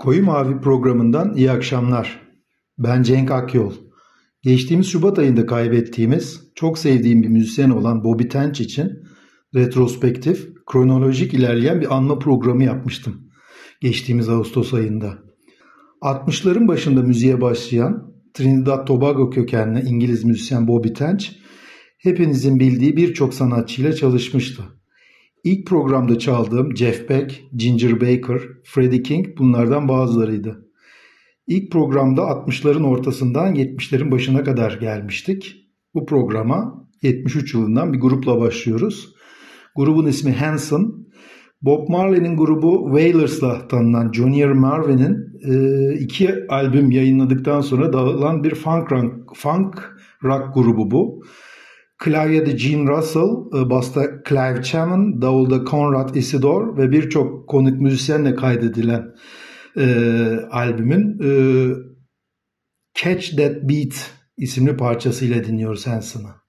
Koyu Mavi programından iyi akşamlar. Ben Cenk Akyol. Geçtiğimiz Şubat ayında kaybettiğimiz, çok sevdiğim bir müzisyen olan Bobby Tench için retrospektif, kronolojik ilerleyen bir anma programı yapmıştım. Geçtiğimiz Ağustos ayında. 60'ların başında müziğe başlayan Trinidad Tobago kökenli İngiliz müzisyen Bobby Tench, hepinizin bildiği birçok sanatçıyla çalışmıştı. İlk programda çaldığım Jeff Beck, Ginger Baker, Freddie King bunlardan bazılarıydı. İlk programda 60'ların ortasından 70'lerin başına kadar gelmiştik. Bu programa 73 yılından bir grupla başlıyoruz. Grubun ismi Hanson. Bob Marley'nin grubu Wailers'la tanınan Junior Marvin'in e, iki albüm yayınladıktan sonra dağılan bir funk rock, funk rock grubu bu. Klavyede Gene Russell, e, basta Clive Chapman, davulda Conrad Isidore ve birçok konuk müzisyenle kaydedilen e, albümün e, Catch That Beat isimli parçasıyla dinliyoruz Hanson'ı.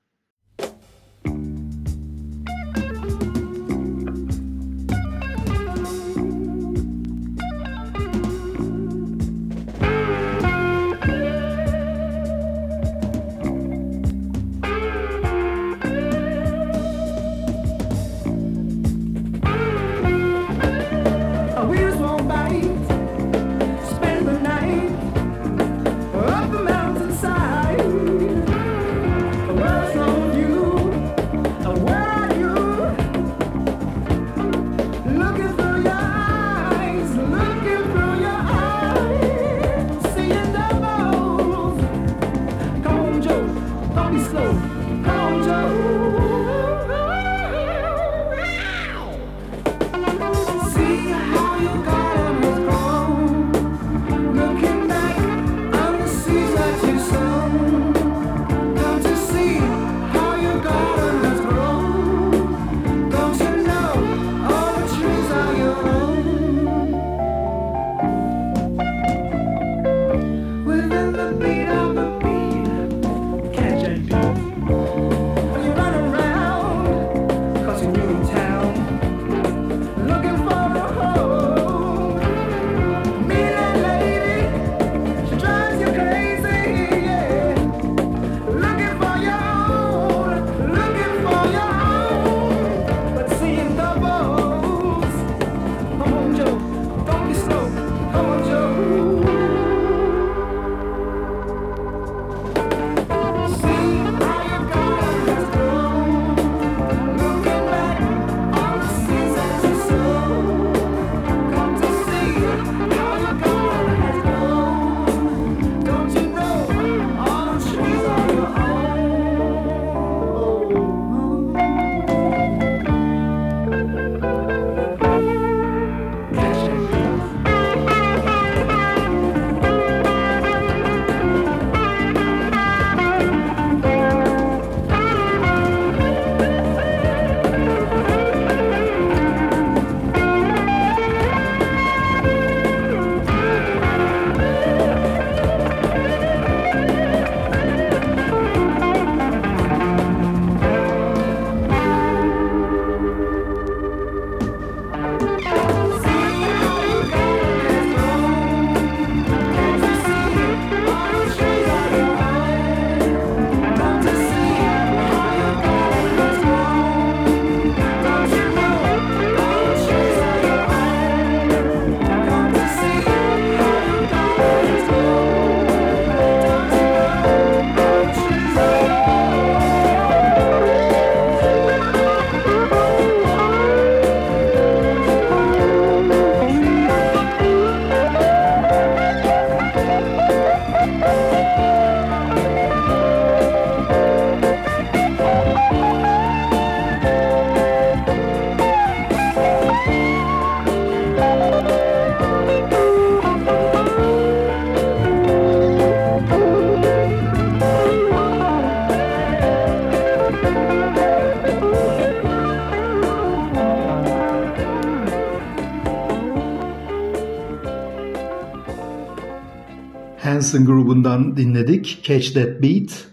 Hanson grubundan dinledik. Catch That Beat.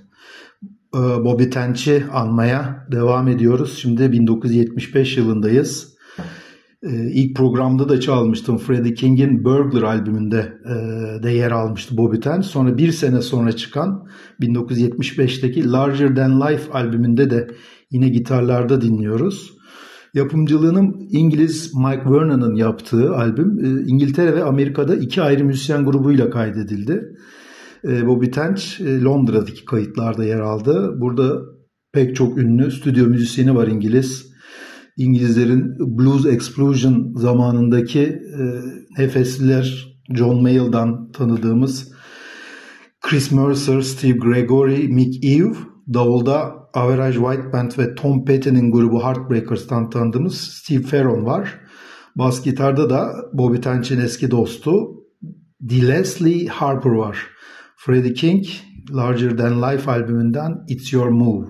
Ee, Bobby Tench'i anmaya devam ediyoruz. Şimdi 1975 yılındayız. Ee, ilk programda da çalmıştım. Freddie King'in Burglar albümünde e, de yer almıştı Bobby Ten. Sonra bir sene sonra çıkan 1975'teki Larger Than Life albümünde de yine gitarlarda dinliyoruz. Yapımcılığının İngiliz Mike Vernon'ın yaptığı albüm e, İngiltere ve Amerika'da iki ayrı müzisyen grubuyla kaydedildi. E, Bobby Tench Londra'daki kayıtlarda yer aldı. Burada pek çok ünlü stüdyo müzisyeni var İngiliz. İngilizlerin Blues Explosion zamanındaki e, Efesliler John Mayall'dan tanıdığımız Chris Mercer, Steve Gregory, Mick Eve, Davulda Average White Band ve Tom Petty'nin grubu Heartbreakers'tan tanıdığımız Steve Ferron var. Bas gitarda da Bobby Tench'in eski dostu D. Leslie Harper var. Freddie King, Larger Than Life albümünden It's Your Move.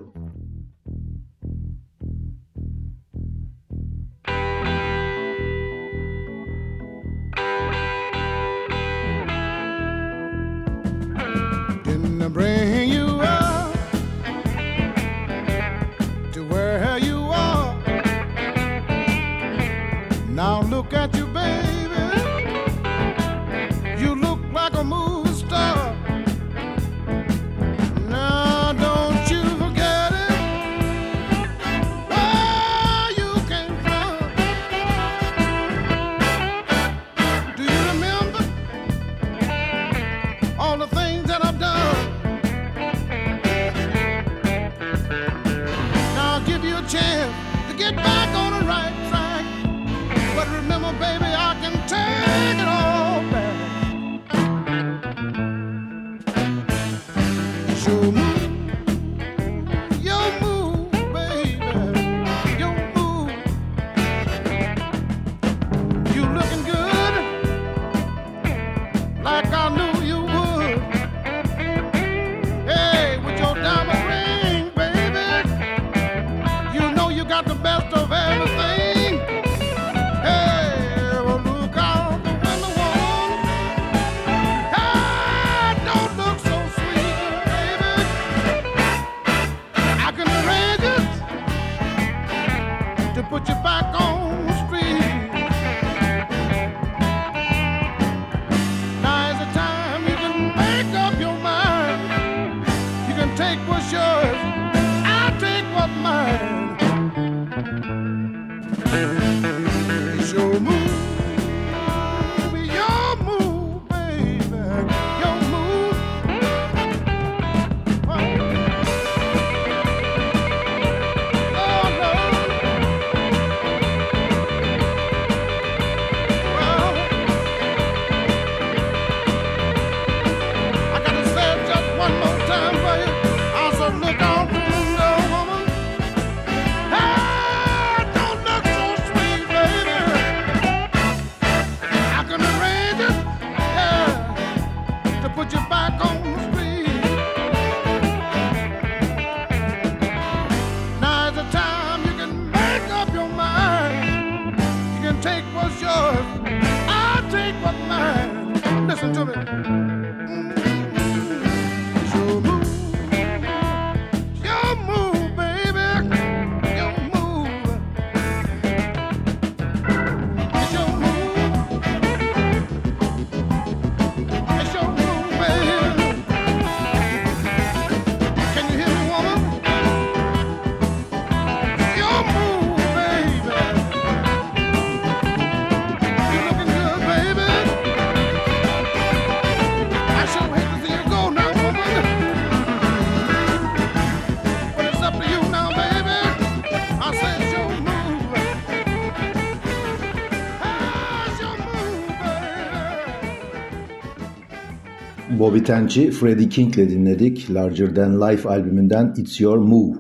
Bobby Tench'i Freddie King'le dinledik. Larger Than Life albümünden It's Your Move.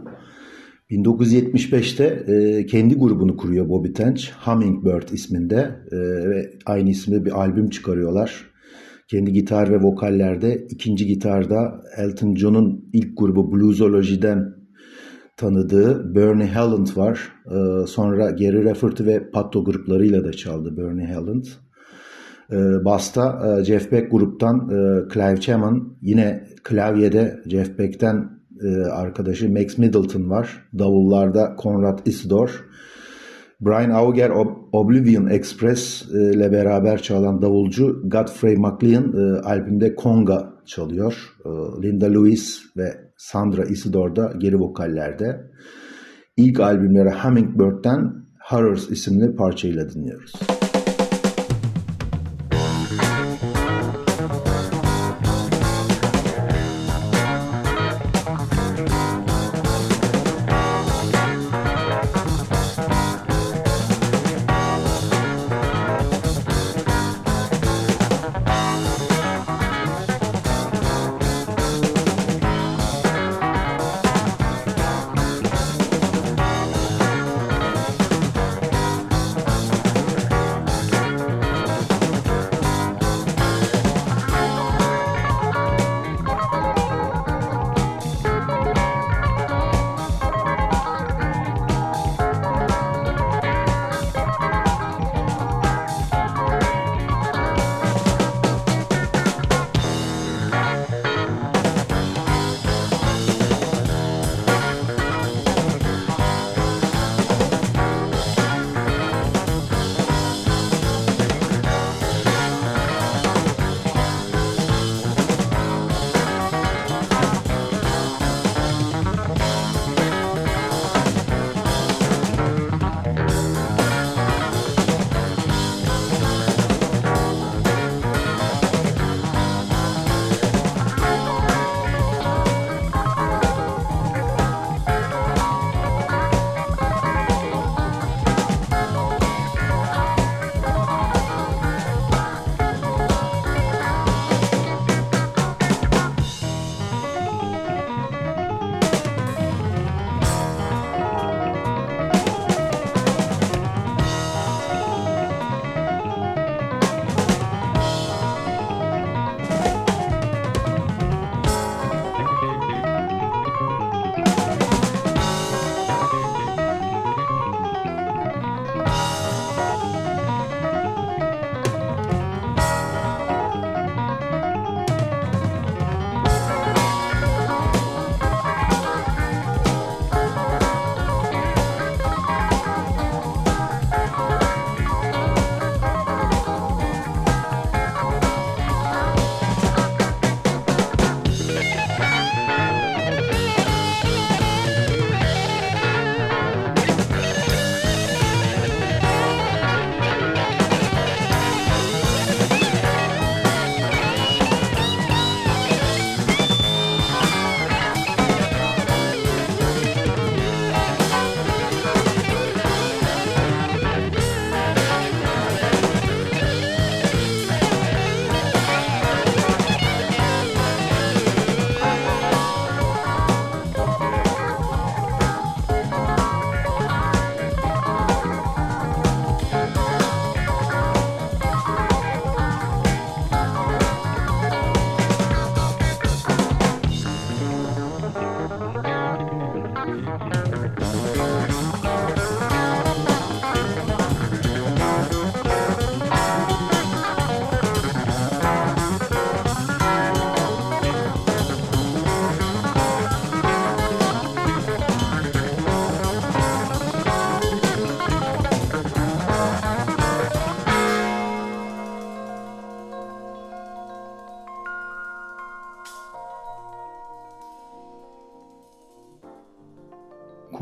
1975'te e, kendi grubunu kuruyor Bobby Tench. Hummingbird isminde e, ve aynı isimde bir albüm çıkarıyorlar. Kendi gitar ve vokallerde ikinci gitarda Elton John'un ilk grubu Bluesology'den tanıdığı Bernie Helland var. E, sonra Gary Rafferty ve Patto gruplarıyla da çaldı Bernie Helland. E, Basta e, Jeff Beck gruptan e, Clive Chapman. Yine klavyede Jeff Beck'ten e, arkadaşı Max Middleton var. Davullarda Conrad Isidore. Brian Auger Oblivion Express e, ile beraber çalan davulcu Godfrey McLean e, albümde Conga çalıyor. E, Linda Lewis ve Sandra Isidore da geri vokallerde. İlk albümleri Hummingbird'den Horrors isimli parçayla dinliyoruz.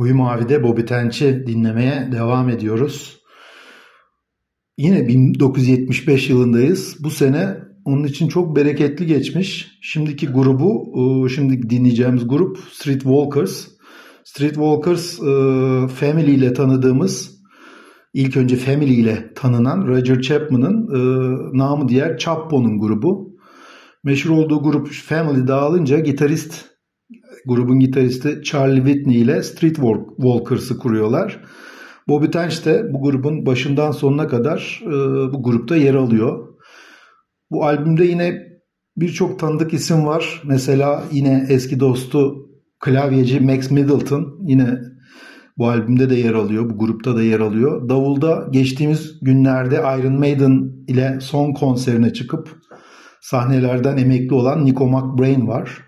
Koyu Mavi'de Bobby Tench'i dinlemeye devam ediyoruz. Yine 1975 yılındayız. Bu sene onun için çok bereketli geçmiş. Şimdiki grubu, e, şimdi dinleyeceğimiz grup Street Walkers. Street Walkers e, Family ile tanıdığımız, ilk önce Family ile tanınan Roger Chapman'ın e, namı diğer Chapo'nun grubu. Meşhur olduğu grup Family dağılınca gitarist grubun gitaristi Charlie Whitney ile Street Walkers'ı kuruyorlar. Bobby Tench de bu grubun başından sonuna kadar e, bu grupta yer alıyor. Bu albümde yine birçok tanıdık isim var. Mesela yine eski dostu klavyeci Max Middleton yine bu albümde de yer alıyor. Bu grupta da yer alıyor. Davulda geçtiğimiz günlerde Iron Maiden ile son konserine çıkıp sahnelerden emekli olan Nico McBrain var.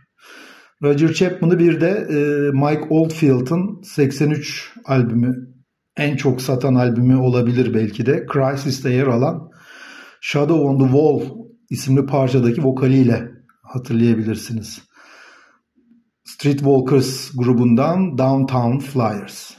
Roger Chapman'ı bir de e, Mike Oldfield'ın 83 albümü en çok satan albümü olabilir belki de. Crisis'te yer alan Shadow on the Wall isimli parçadaki vokaliyle hatırlayabilirsiniz. Streetwalkers grubundan Downtown Flyers.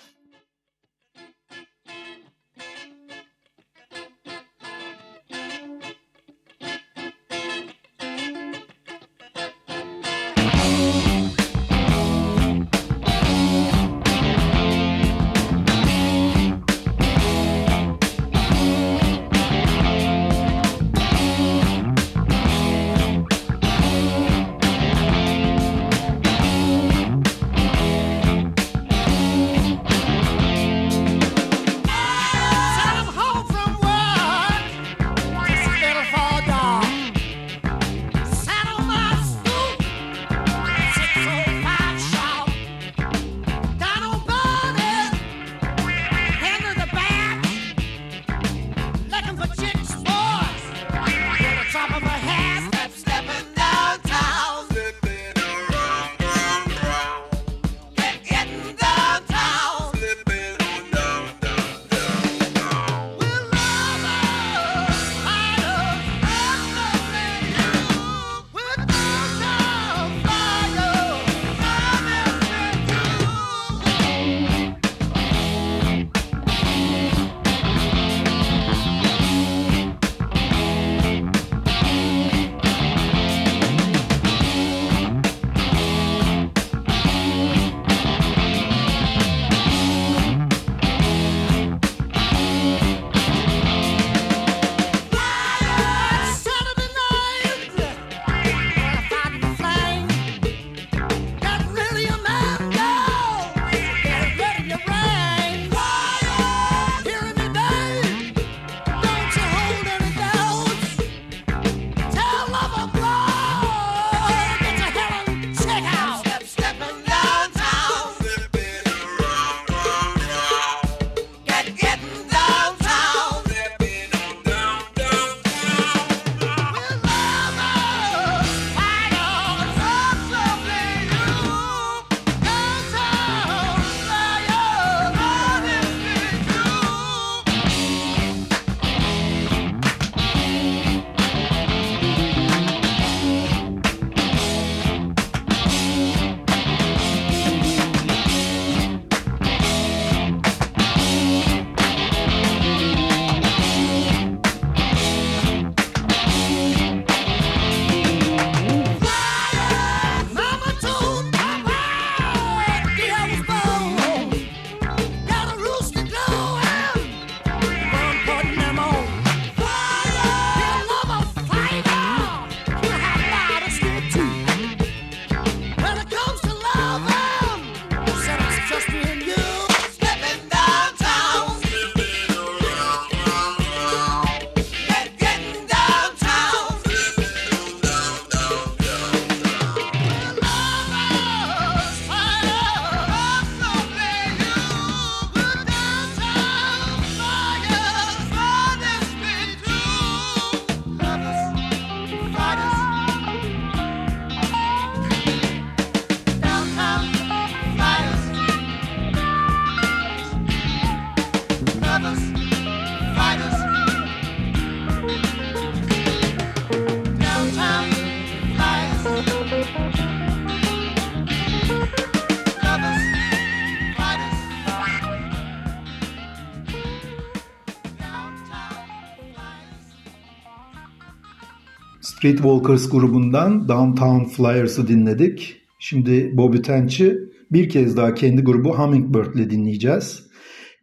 Streetwalkers grubundan Downtown Flyers'ı dinledik. Şimdi Bobby Tench'i bir kez daha kendi grubu Hummingbird ile dinleyeceğiz.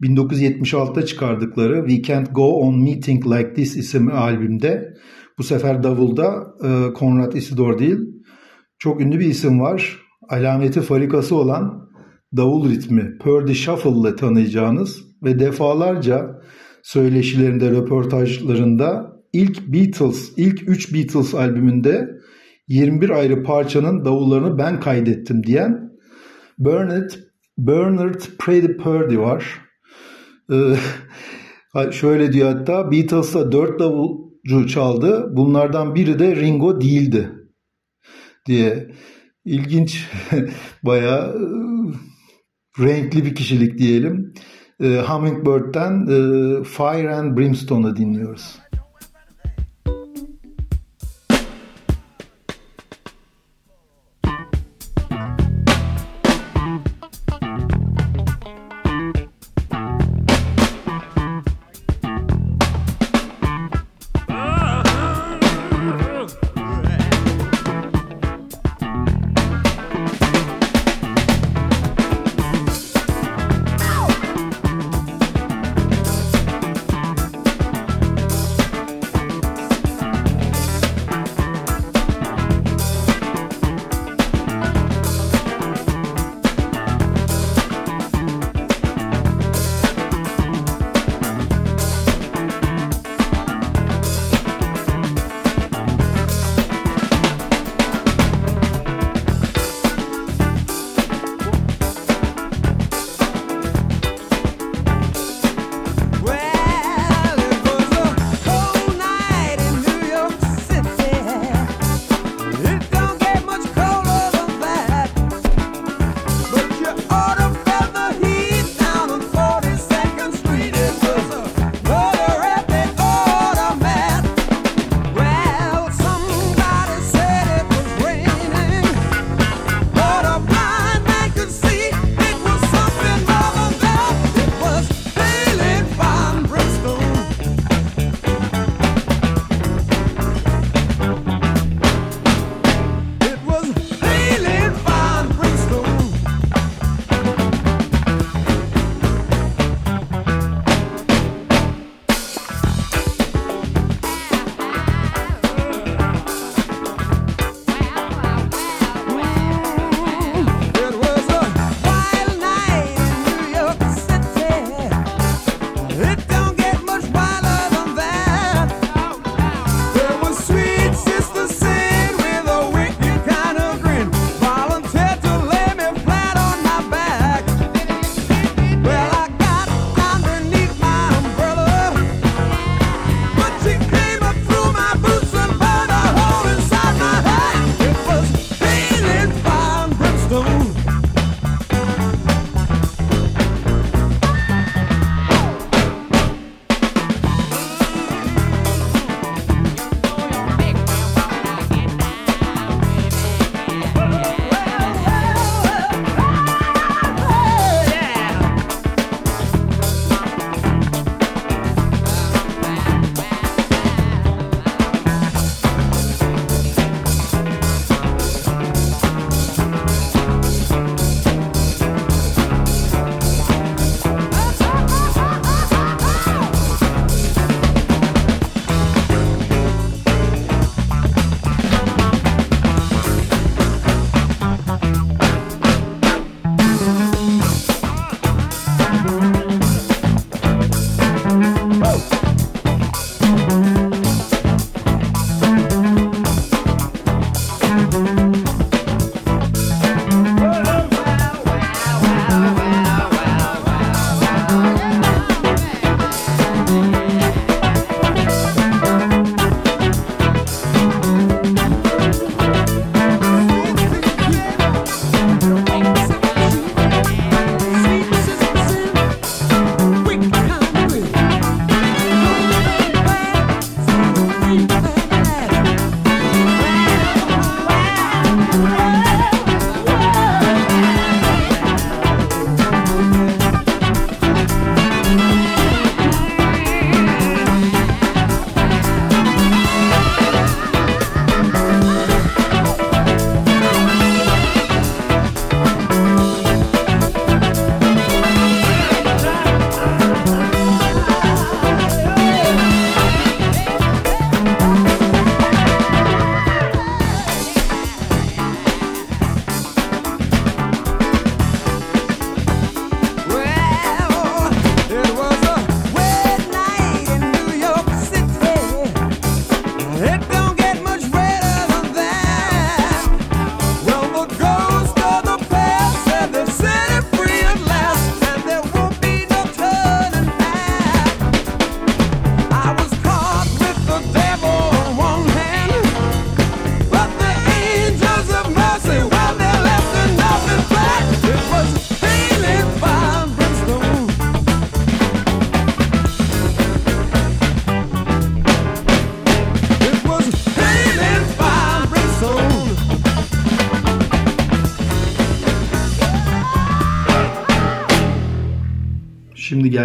1976'da çıkardıkları We Can't Go On Meeting Like This isimli albümde bu sefer davulda e, Conrad Isidore değil çok ünlü bir isim var. Alameti farikası olan davul ritmi Purdy Shuffle ile tanıyacağınız ve defalarca söyleşilerinde, röportajlarında ilk Beatles, ilk 3 Beatles albümünde 21 ayrı parçanın davullarını ben kaydettim diyen Bernard, Bernard Pretty Purdy var. Ee, şöyle diyor hatta Beatles'ta 4 davulcu çaldı. Bunlardan biri de Ringo değildi diye. İlginç, bayağı e, renkli bir kişilik diyelim. e, Hummingbird'den e, Fire and Brimstone'u dinliyoruz.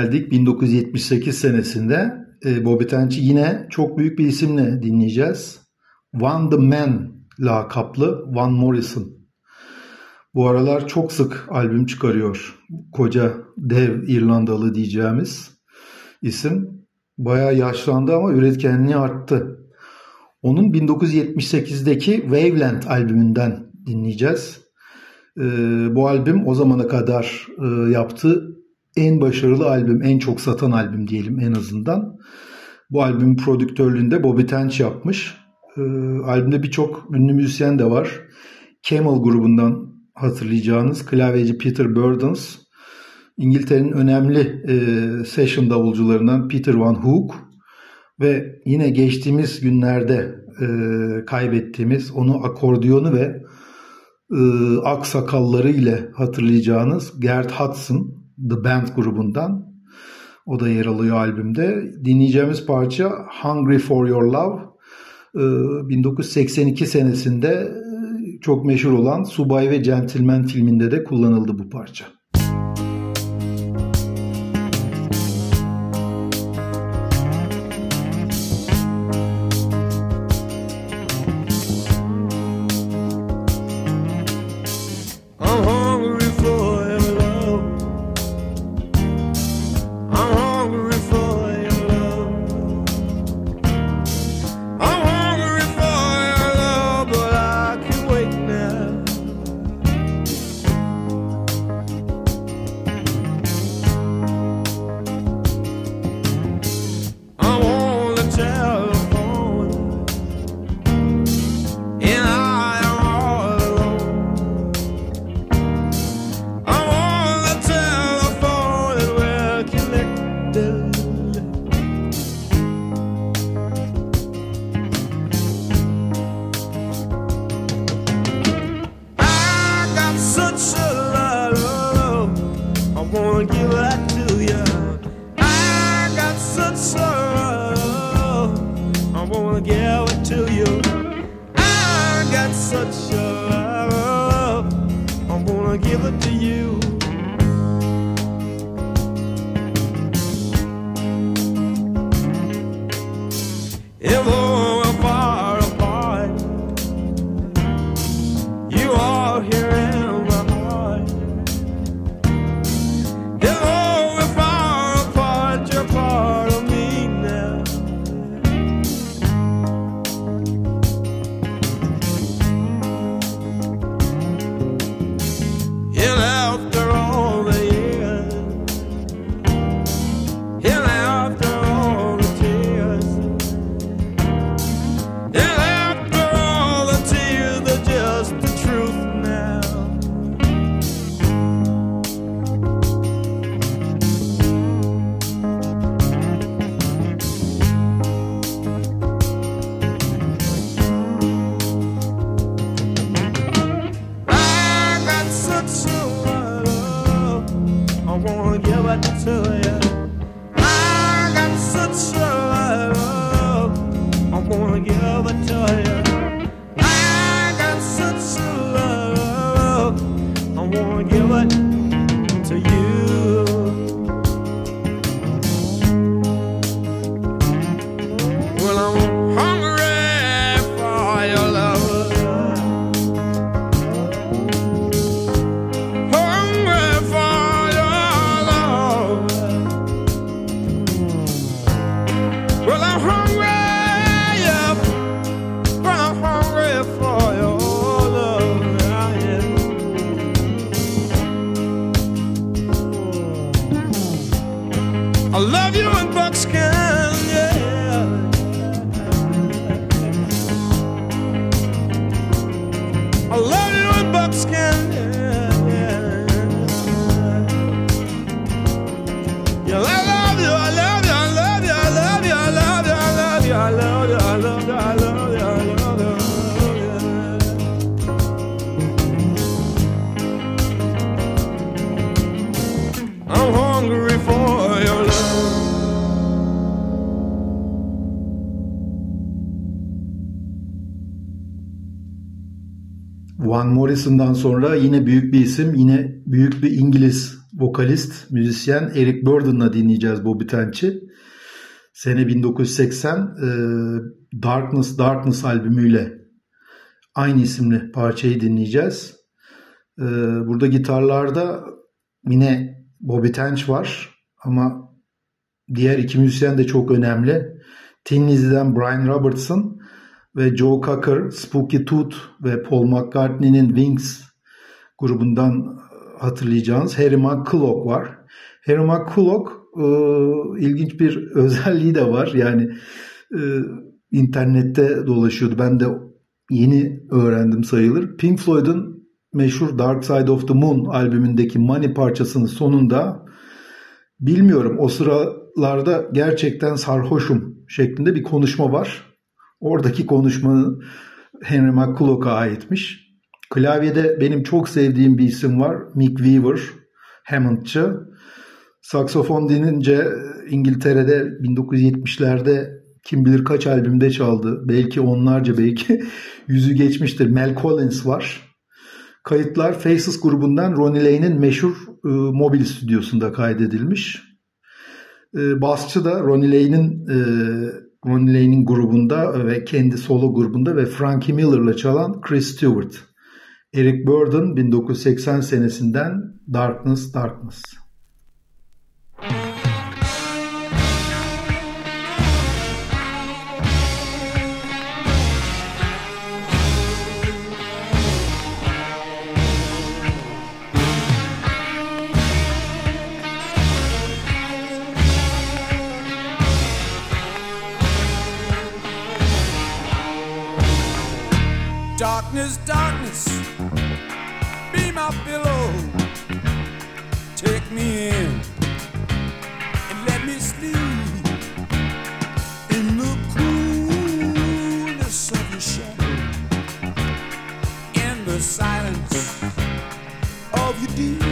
Geldik 1978 senesinde e, Bobby Tench'i yine çok büyük bir isimle dinleyeceğiz. One the Man lakaplı Van Morrison. Bu aralar çok sık albüm çıkarıyor. Koca dev İrlandalı diyeceğimiz isim. Bayağı yaşlandı ama üretkenliği arttı. Onun 1978'deki Waveland albümünden dinleyeceğiz. Ee, bu albüm o zamana kadar e, yaptığı en başarılı albüm, en çok satan albüm diyelim en azından. Bu albümün prodüktörlüğünde Bobby Tench yapmış. Ee, albümde birçok ünlü müzisyen de var. Camel grubundan hatırlayacağınız klavyeci Peter Burdens, İngiltere'nin önemli e, session davulcularından Peter Van Hook ve yine geçtiğimiz günlerde e, kaybettiğimiz onu akordiyonu ve e, aksakalları ile hatırlayacağınız Gert Hudson The Band grubundan. O da yer alıyor albümde. Dinleyeceğimiz parça Hungry for Your Love. 1982 senesinde çok meşhur olan Subay ve Gentleman filminde de kullanıldı bu parça. Van Morrison'dan sonra yine büyük bir isim, yine büyük bir İngiliz vokalist, müzisyen Eric Burden'la dinleyeceğiz Bobby Tench'i. Sene 1980 e, Darkness Darkness albümüyle aynı isimli parçayı dinleyeceğiz. E, burada gitarlarda yine Bobby Tench var ama diğer iki müzisyen de çok önemli. Tin Lizzy'den Brian Robertson ve Joe Cocker, Spooky Tooth ve Paul McCartney'nin Wings grubundan hatırlayacağınız Harry McCulloch var. Harry McCulloch e, ilginç bir özelliği de var. Yani e, internette dolaşıyordu. Ben de yeni öğrendim sayılır. Pink Floyd'un meşhur Dark Side of the Moon albümündeki Money parçasının sonunda bilmiyorum o sıralarda gerçekten sarhoşum şeklinde bir konuşma var. Oradaki konuşmanın Henry McCulloch'a aitmiş. Klavyede benim çok sevdiğim bir isim var. Mick Weaver, Hammond'çı. Saksofon denince İngiltere'de 1970'lerde kim bilir kaç albümde çaldı. Belki onlarca belki yüzü geçmiştir. Mel Collins var. Kayıtlar Faces grubundan Ronnie Lane'in meşhur e, mobil stüdyosunda kaydedilmiş. E, basçı da Ronnie Lane'in e, Ronnie Lane'in grubunda ve kendi solo grubunda ve Frankie Miller'la çalan Chris Stewart. Eric Burden 1980 senesinden Darkness Darkness. Darkness, darkness, be my pillow. Take me in and let me sleep in the coolness of your shadow, in the silence of your deep.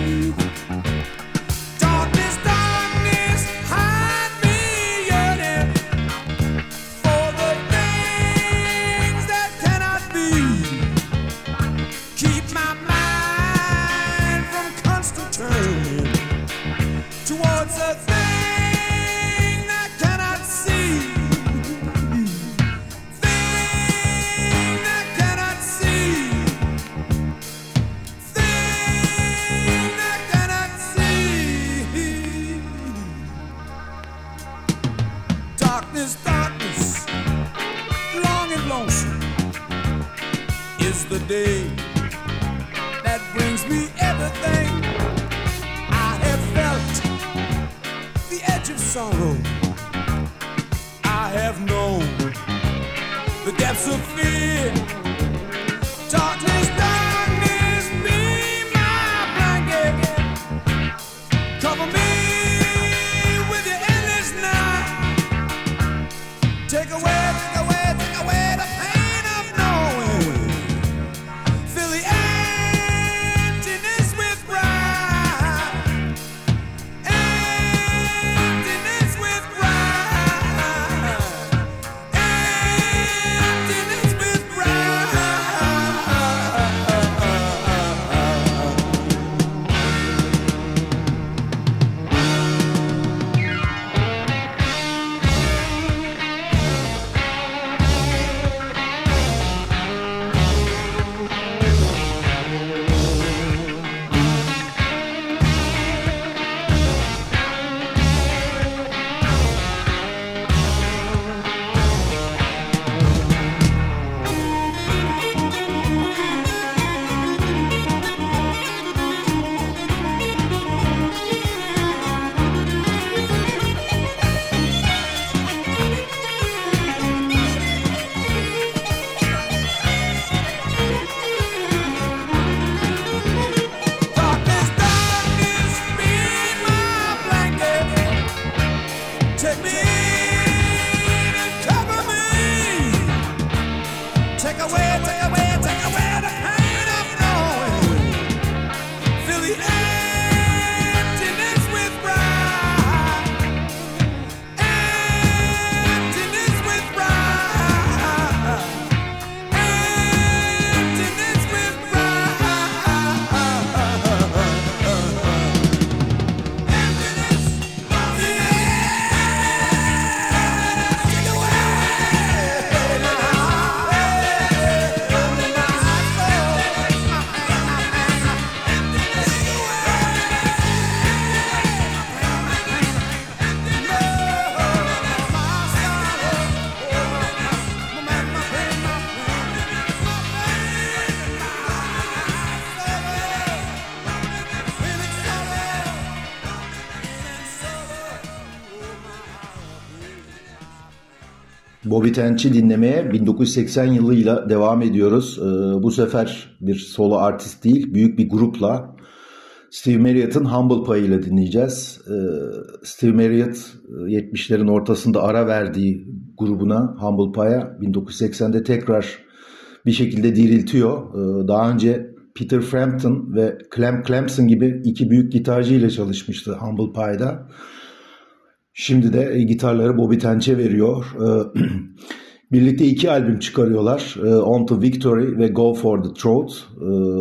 Tench'i dinlemeye 1980 yılıyla devam ediyoruz. Ee, bu sefer bir solo artist değil, büyük bir grupla Steve Marriott'ın Humble Pie ile dinleyeceğiz. Ee, Steve Marriott 70'lerin e, ortasında ara verdiği grubuna Humble Pie'a 1980'de tekrar bir şekilde diriltiyor. Ee, daha önce Peter Frampton ve Clem Clemson gibi iki büyük gitarcı ile çalışmıştı Humble Pie'da. Şimdi de e, gitarları Bobby Tench'e veriyor. Ee, birlikte iki albüm çıkarıyorlar. Ee, On to Victory ve Go for the Throat.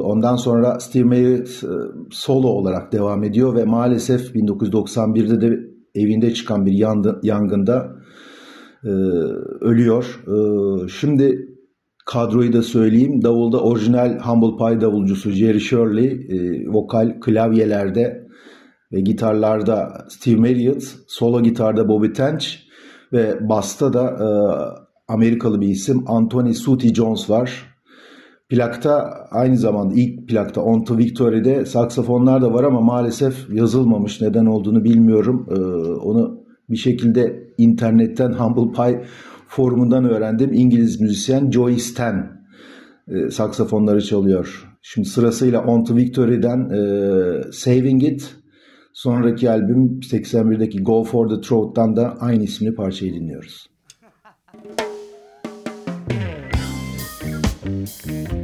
Ondan sonra Steve Marriott e, solo olarak devam ediyor ve maalesef 1991'de de evinde çıkan bir yangında e, ölüyor. Şimdi kadroyu da söyleyeyim. Davulda orijinal Humble Pie davulcusu Jerry Shirley, vokal klavyelerde ve gitarlarda Steve Marriott, solo gitarda Bobby Tench ve basta da e, Amerikalı bir isim Anthony Suti Jones var. Plakta aynı zamanda ilk plakta On to Victory'de saksafonlar da var ama maalesef yazılmamış. Neden olduğunu bilmiyorum. Ee, onu bir şekilde internetten Humble Pie forumundan öğrendim. İngiliz müzisyen Joey Stan e, saksafonları çalıyor. Şimdi sırasıyla On to Victory'den e, Saving It, Sonraki albüm 81'deki Go for the Throat'tan da aynı isimli parçayı dinliyoruz.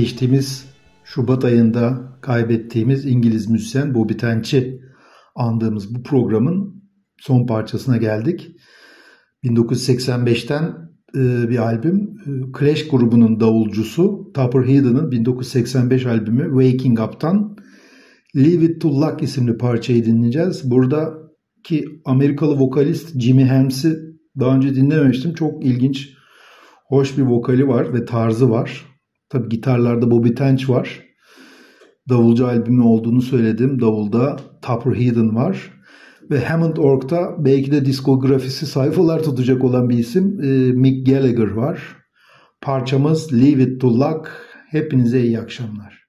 geçtiğimiz Şubat ayında kaybettiğimiz İngiliz müzisyen Bobby Tench'i andığımız bu programın son parçasına geldik. 1985'ten e, bir albüm. E, Clash grubunun davulcusu Tupper Head'ın 1985 albümü Waking Up'tan Leave It To Luck isimli parçayı dinleyeceğiz. Buradaki Amerikalı vokalist Jimmy Helms'i daha önce dinlememiştim. Çok ilginç, hoş bir vokali var ve tarzı var. Tabi gitarlarda Bobby Tench var. Davulcu albümü olduğunu söyledim. Davulda Tupper Headon var. Ve Hammond Org'da belki de diskografisi sayfalar tutacak olan bir isim e, Mick Gallagher var. Parçamız Leave It To Luck. Hepinize iyi akşamlar.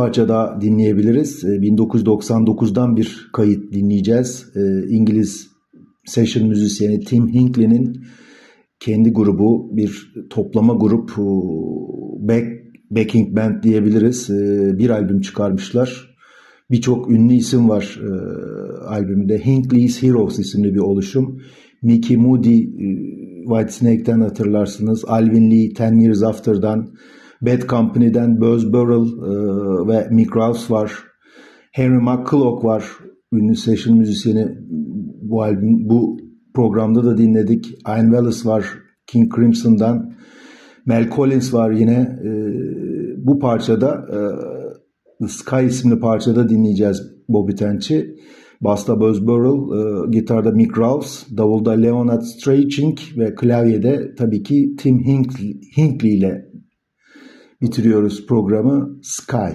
Parça daha dinleyebiliriz. Ee, 1999'dan bir kayıt dinleyeceğiz. Ee, İngiliz session müzisyeni Tim Hinckley'nin kendi grubu bir toplama grup e, back, backing band diyebiliriz. Ee, Bir albüm çıkarmışlar. Birçok ünlü isim var e, albümde. Hinckley's Heroes isimli bir oluşum. Mickey Moody, e, Whitesnake'ten hatırlarsınız. Alvin Lee, Ten Years After'dan, Bad Company'den Buzz Burrell e, ve Mick Rouse var. Henry McCulloch var. Ünlü session müzisyeni bu albüm, bu programda da dinledik. Ian Wallace var King Crimson'dan. Mel Collins var yine. E, bu parçada e, The Sky isimli parçada dinleyeceğiz Bobby Tench'i. Basta Buzz Burrell, e, gitarda Mick Rouse, davulda Leonard Straching ve klavyede tabii ki Tim Hinckley ile bitiriyoruz programı Sky.